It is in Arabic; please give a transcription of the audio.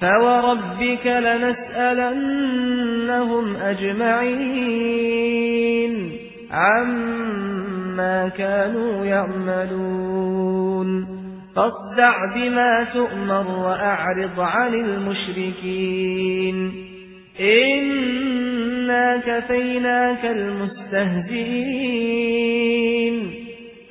فوربك لنسألنهم أجمعين عما كانوا يعملون فاصدع بما تؤمر وأعرض عن المشركين إنا كفيناك المستهزئين